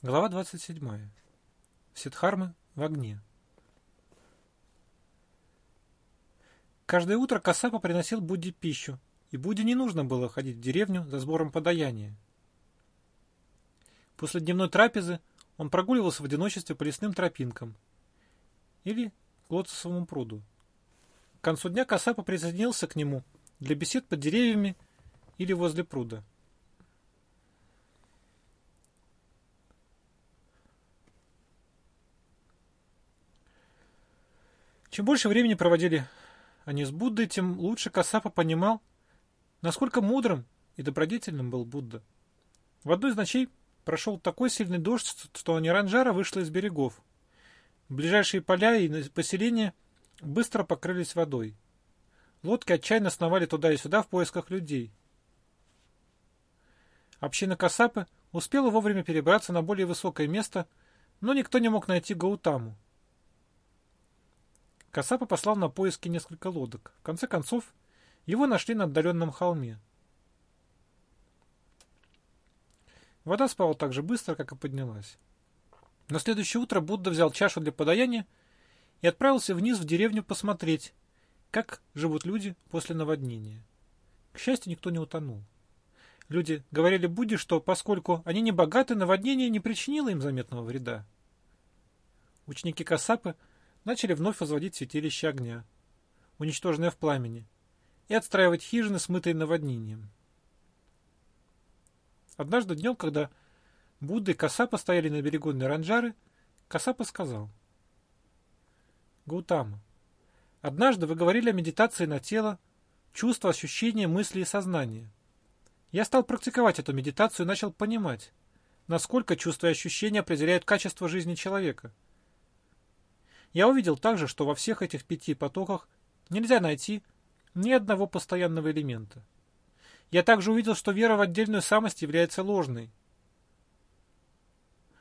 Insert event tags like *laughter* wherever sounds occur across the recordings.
Глава 27. Сидхармы в огне. Каждое утро Касапа приносил Будде пищу, и Будде не нужно было ходить в деревню за сбором подаяния. После дневной трапезы он прогуливался в одиночестве по лесным тропинкам или к лотосовому пруду. К концу дня Касапа присоединился к нему для бесед под деревьями или возле пруда. Чем больше времени проводили они с Буддой, тем лучше Касапа понимал, насколько мудрым и добродетельным был Будда. В одну из ночей прошел такой сильный дождь, что Неранжара вышла из берегов. Ближайшие поля и поселения быстро покрылись водой. Лодки отчаянно сновали туда и сюда в поисках людей. Община Касапы успела вовремя перебраться на более высокое место, но никто не мог найти Гаутаму. Касапа послал на поиски несколько лодок. В конце концов, его нашли на отдаленном холме. Вода спала так же быстро, как и поднялась. На следующее утро Будда взял чашу для подаяния и отправился вниз в деревню посмотреть, как живут люди после наводнения. К счастью, никто не утонул. Люди говорили Будде, что поскольку они не богаты, наводнение не причинило им заметного вреда. Ученики Касапы начали вновь возводить святилище огня, уничтоженное в пламени, и отстраивать хижины, смытые наводнением. Однажды днем, когда Будда и Касапа стояли на берегу Наранджары, Касапа сказал. Гаутама, однажды вы говорили о медитации на тело, чувства, ощущения, мысли и сознание. Я стал практиковать эту медитацию и начал понимать, насколько чувства и ощущения определяют качество жизни человека – я увидел также, что во всех этих пяти потоках нельзя найти ни одного постоянного элемента. Я также увидел, что вера в отдельную самость является ложной.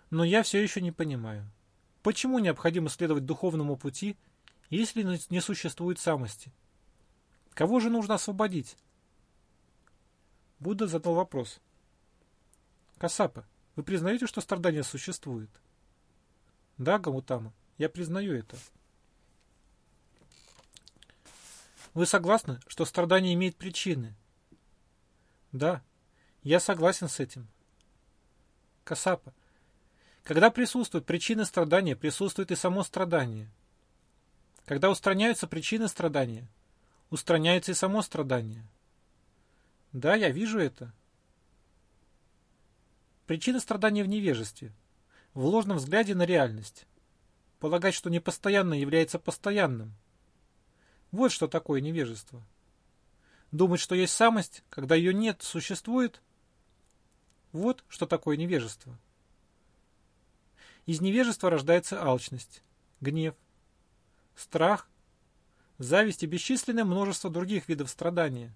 Но я все еще не понимаю, почему необходимо следовать духовному пути, если не существует самости? Кого же нужно освободить? Будда задал вопрос. Касапа, вы признаете, что страдание существует? Да, Гамутама. Я признаю это. Вы согласны, что страдание имеет причины? Да, я согласен с этим. Касапа. Когда присутствуют причины страдания, присутствует и само страдание. Когда устраняются причины страдания, устраняется и само страдание. Да, я вижу это. Причина страдания в невежестве, в ложном взгляде на реальность полагать, что непостоянное является постоянным. Вот что такое невежество. Думать, что есть самость, когда ее нет, существует. Вот что такое невежество. Из невежества рождается алчность, гнев, страх, зависть и бесчисленное множество других видов страдания.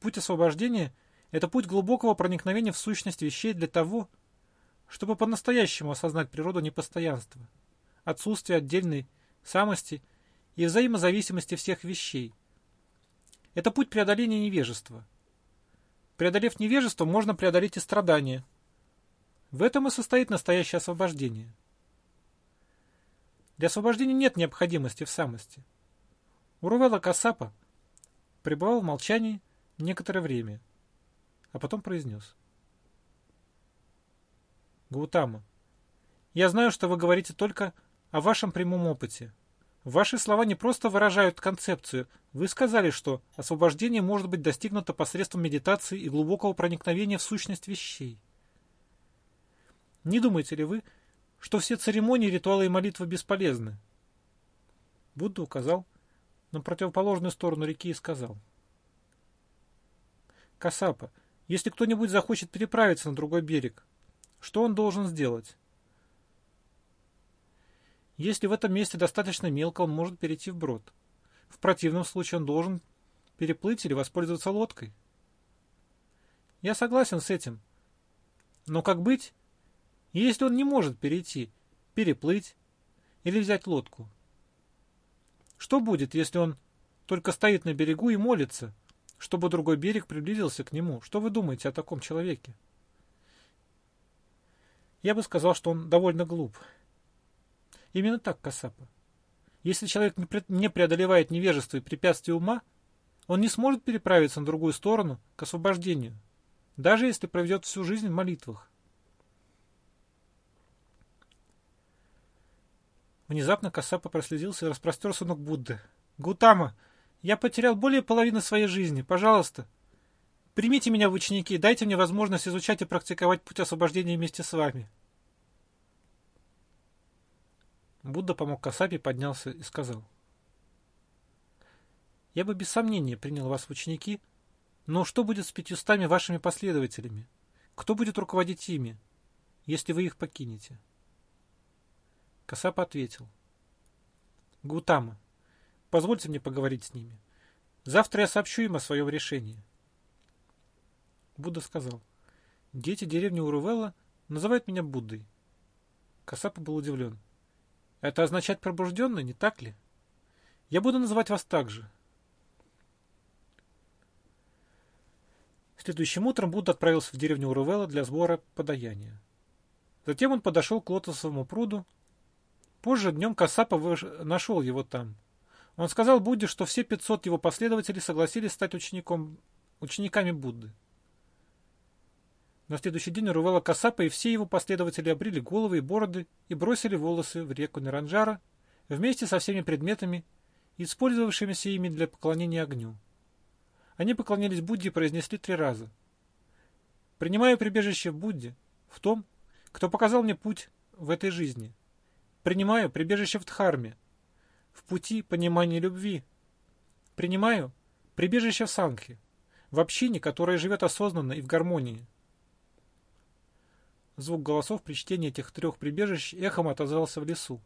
Путь освобождения – это путь глубокого проникновения в сущность вещей для того, чтобы по-настоящему осознать природу непостоянства – отсутствие отдельной самости и взаимозависимости всех вещей. Это путь преодоления невежества. Преодолев невежество, можно преодолеть и страдания. В этом и состоит настоящее освобождение. Для освобождения нет необходимости в самости. Урувела Касапа пребывал в молчании некоторое время, а потом произнес. Гаутама, я знаю, что вы говорите только о вашем прямом опыте. Ваши слова не просто выражают концепцию. Вы сказали, что освобождение может быть достигнуто посредством медитации и глубокого проникновения в сущность вещей. Не думаете ли вы, что все церемонии, ритуалы и молитвы бесполезны? Будда указал на противоположную сторону реки и сказал. Касапа, если кто-нибудь захочет переправиться на другой берег, что он должен сделать? Если в этом месте достаточно мелко, он может перейти в брод. В противном случае он должен переплыть или воспользоваться лодкой. Я согласен с этим. Но как быть, если он не может перейти, переплыть или взять лодку? Что будет, если он только стоит на берегу и молится, чтобы другой берег приблизился к нему? Что вы думаете о таком человеке? Я бы сказал, что он довольно глуп. Именно так, Касапа. Если человек не преодолевает невежество и препятствия ума, он не сможет переправиться на другую сторону к освобождению, даже если проведет всю жизнь в молитвах. Внезапно Касапа прослезился и распростерся ног Будды. «Гутама, я потерял более половины своей жизни. Пожалуйста, примите меня в ученики и дайте мне возможность изучать и практиковать путь освобождения вместе с вами». Будда помог Касапе, поднялся и сказал. «Я бы без сомнения принял вас в ученики, но что будет с пятьюстами вашими последователями? Кто будет руководить ими, если вы их покинете?» Касапа ответил. Гутама, позвольте мне поговорить с ними. Завтра я сообщу им о своем решении. Будда сказал. Дети деревни Урувелла называют меня Буддой. Касапа был удивлен. Это означает пробужденный, не так ли? Я буду называть вас так же. Следующим утром Будда отправился в деревню Урувелла для сбора подаяния. Затем он подошел к лотосовому пруду, Позже днем Касапа нашел его там. Он сказал Будде, что все 500 его последователей согласились стать учеником, учениками Будды. На следующий день Рувела Касапа и все его последователи обрили головы и бороды и бросили волосы в реку Наранджара вместе со всеми предметами, использовавшимися ими для поклонения огню. Они поклонились Будде и произнесли три раза. «Принимаю прибежище в Будде, в том, кто показал мне путь в этой жизни, Принимаю прибежище в Дхарме, в пути понимания любви. Принимаю прибежище в Сангхе, в общине, которая живет осознанно и в гармонии. Звук голосов при чтении этих трех прибежищ эхом отозвался в лесу.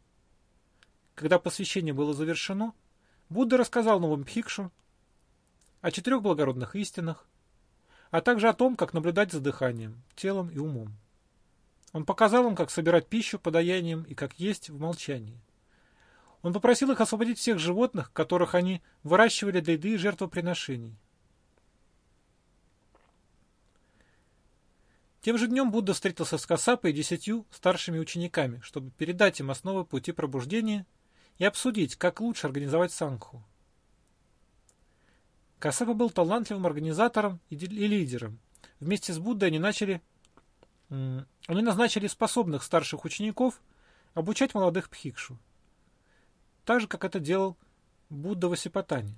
Когда посвящение было завершено, Будда рассказал новым Бхикшу о четырех благородных истинах, а также о том, как наблюдать за дыханием, телом и умом. Он показал им, как собирать пищу подаянием и как есть в молчании. Он попросил их освободить всех животных, которых они выращивали для еды и жертвоприношений. Тем же днем Будда встретился с Касапой и десятью старшими учениками, чтобы передать им основы пути пробуждения и обсудить, как лучше организовать сангху. Касапа был талантливым организатором и лидером. Вместе с Буддой они начали они назначили способных старших учеников обучать молодых пхикшу, так же, как это делал Будда Васипатани.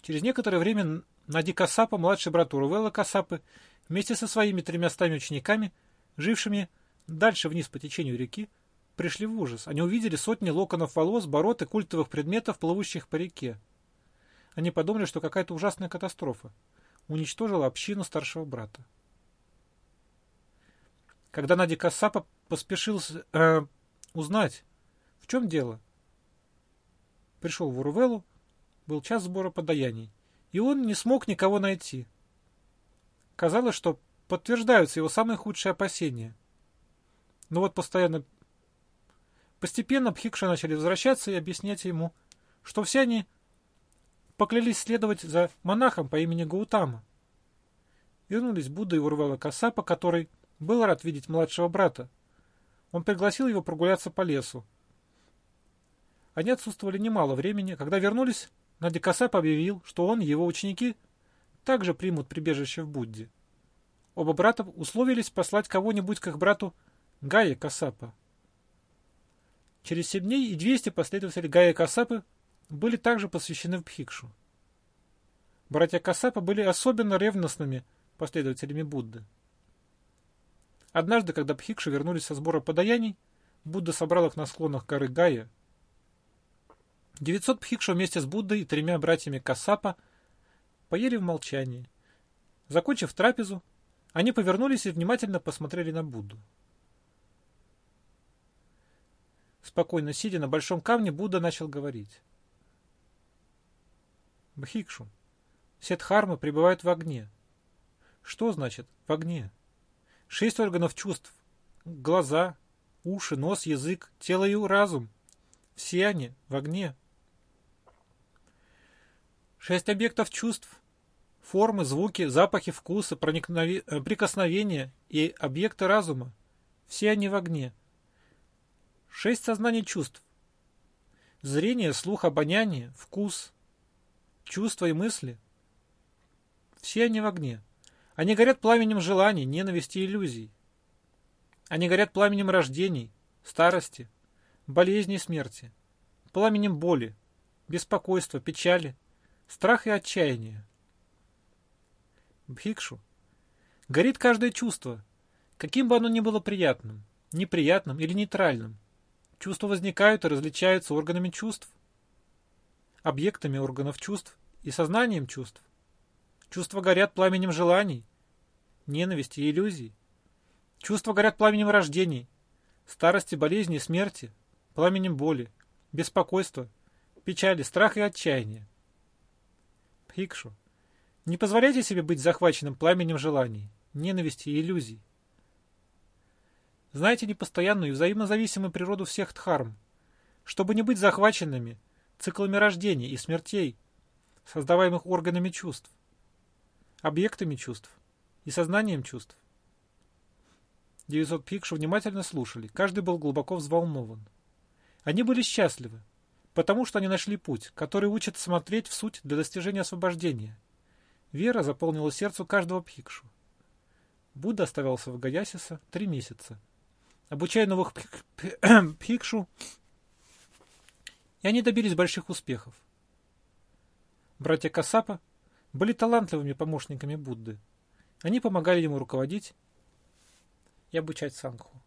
Через некоторое время Нади Касапа, младший брат Урувела Касапы, вместе со своими тремястами учениками, жившими дальше вниз по течению реки, пришли в ужас. Они увидели сотни локонов волос, бород и культовых предметов, плывущих по реке. Они подумали, что какая-то ужасная катастрофа уничтожила общину старшего брата. Когда Надя Кассапа поспешил э, узнать, в чем дело, пришел в Урвелу, был час сбора подаяний, и он не смог никого найти. Казалось, что подтверждаются его самые худшие опасения. Но вот постоянно... Постепенно Пхикша начали возвращаться и объяснять ему, что все они поклялись следовать за монахом по имени Гаутама. Вернулись Будда и Урвела Касапа, который был рад видеть младшего брата. Он пригласил его прогуляться по лесу. Они отсутствовали немало времени. Когда вернулись, Нади Касап объявил, что он и его ученики также примут прибежище в Будде. Оба брата условились послать кого-нибудь к их брату Гае Касапа. Через семь дней и 200 последователей Гая Касапы были также посвящены в Бхикшу. Братья Касапа были особенно ревностными последователями Будды. Однажды, когда пхикши вернулись со сбора подаяний, Будда собрал их на склонах горы Гая. 900 пхикшу вместе с Буддой и тремя братьями Касапа поели в молчании. Закончив трапезу, они повернулись и внимательно посмотрели на Будду. Спокойно сидя на большом камне, Будда начал говорить. Бхикшу, все дхармы пребывают в огне. Что значит «в огне»? Шесть органов чувств. Глаза, уши, нос, язык, тело и разум. Все они в огне. Шесть объектов чувств. формы, звуки, запахи, вкусы, проникнове... Э, прикосновения и объекты разума. Все они в огне. Шесть сознаний чувств. Зрение, слух, обоняние, вкус, чувства и мысли. Все они в огне. Они горят пламенем желаний, ненависти и иллюзий. Они горят пламенем рождений, старости, болезни и смерти, пламенем боли, беспокойства, печали, страха и отчаяния. Бхикшу. Горит каждое чувство, каким бы оно ни было приятным, неприятным или нейтральным. Чувства возникают и различаются органами чувств, объектами органов чувств и сознанием чувств. Чувства горят пламенем желаний, ненависти и иллюзий. Чувства горят пламенем рождений, старости, болезни и смерти, пламенем боли, беспокойства, печали, страха и отчаяния. Пхикшу. Не позволяйте себе быть захваченным пламенем желаний, ненависти и иллюзий. Знайте непостоянную и взаимозависимую природу всех дхарм, чтобы не быть захваченными циклами рождений и смертей, создаваемых органами чувств, объектами чувств и сознанием чувств. 900 пикшу внимательно слушали, каждый был глубоко взволнован. Они были счастливы, потому что они нашли путь, который учит смотреть в суть для достижения освобождения. Вера заполнила сердце каждого пхикшу. Будда оставался в Гаясиса три месяца, обучая новых *clears throat* пхикшу, и они добились больших успехов. Братья Касапа были талантливыми помощниками Будды. Они помогали ему руководить и обучать Сангху.